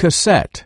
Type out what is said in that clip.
cassette.